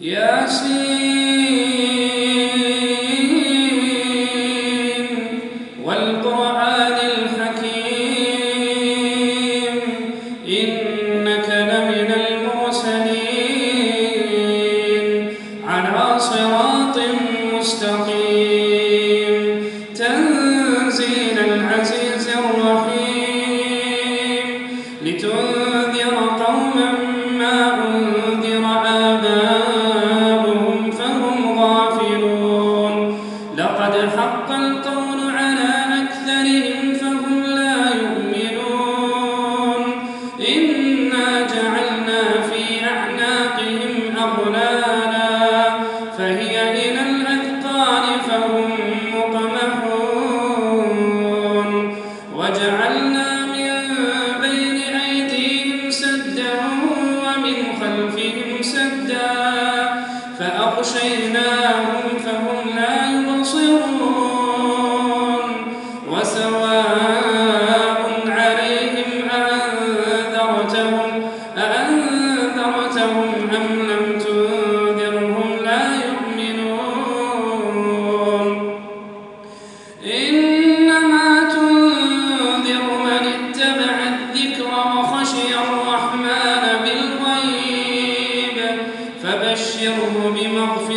ياسين. سدا ومن خلفهم سدا فأغشيناهم بعد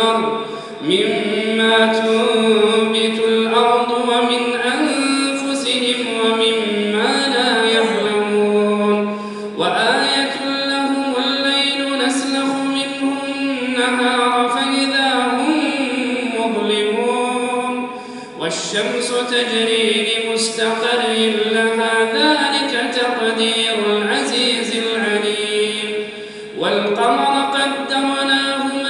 الْأَكْبَرُ مِمَّا تُنْبِتُ الْأَرْضُ وَمِنْ أَنْفُسِهِمْ وَمِمَّا لَا يَعْلَمُونَ وَآيَةٌ لَهُمُ اللَّيْلُ نَسْلَخُ مِنْهُ النَّهَارَ فَإِذَا هُمْ مُظْلِمُونَ وَالشَّمْسُ تَجْرِي لِمُسْتَقَرٍّ لَهَا ذَلِكَ تَقْدِيرُ الْعَزِيزِ الْعَلِيمِ والقمر قدرناه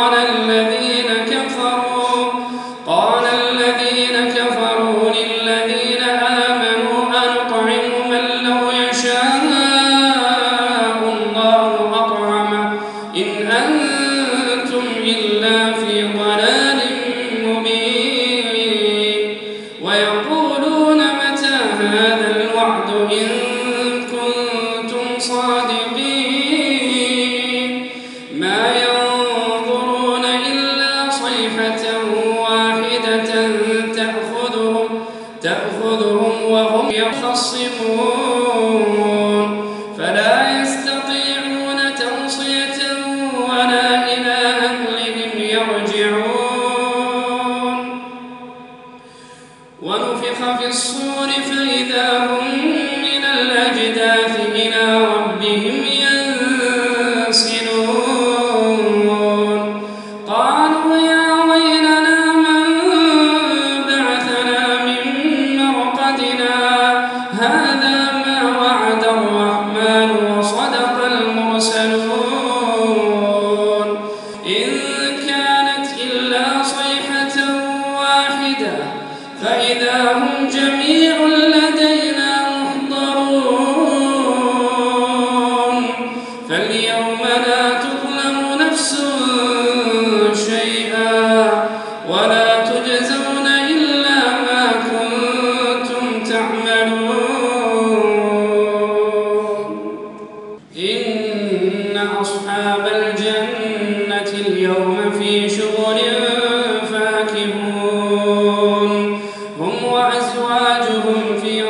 لهم في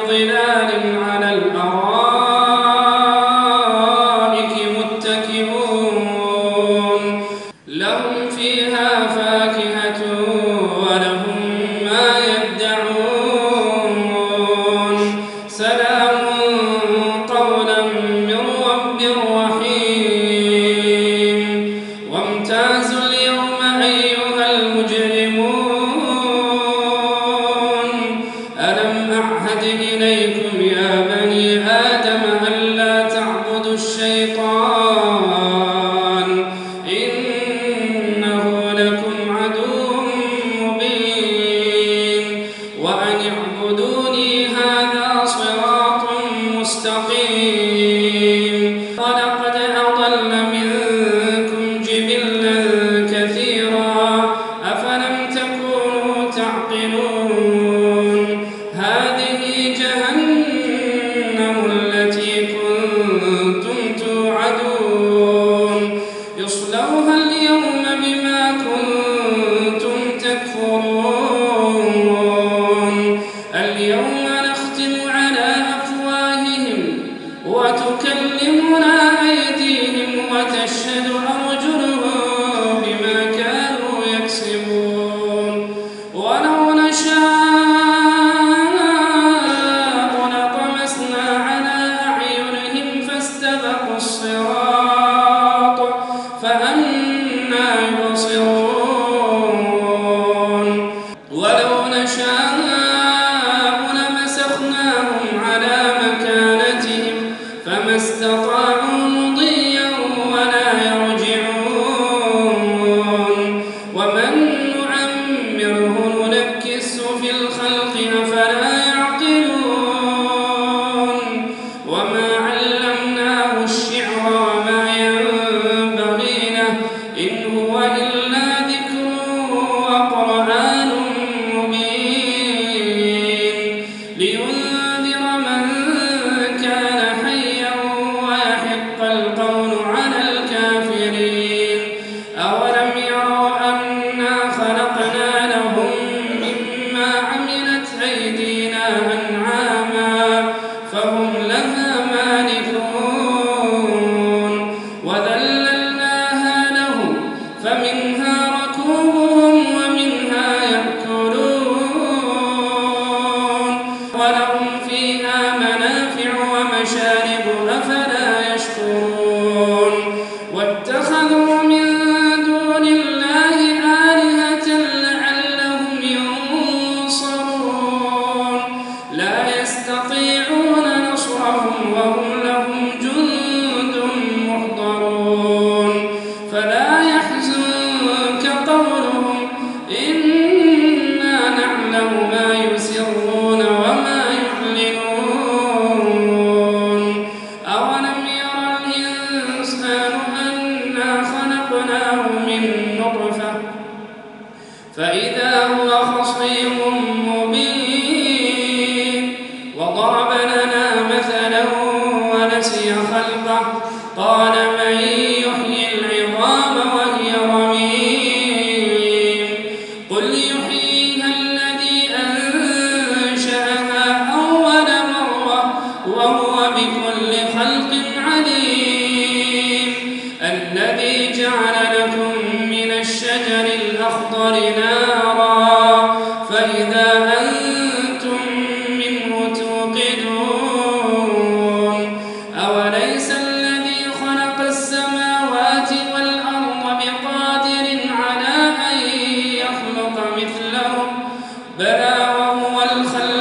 فسبحان